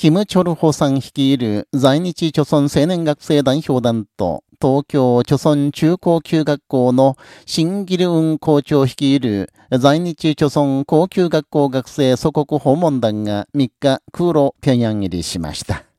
キム・チョルホさん率いる在日朝村青年学生代表団と、東京朝村中高級学校のシンギルウン校長率いる在日朝村高級学校学生祖国訪問団が3日空路平壌入りしました。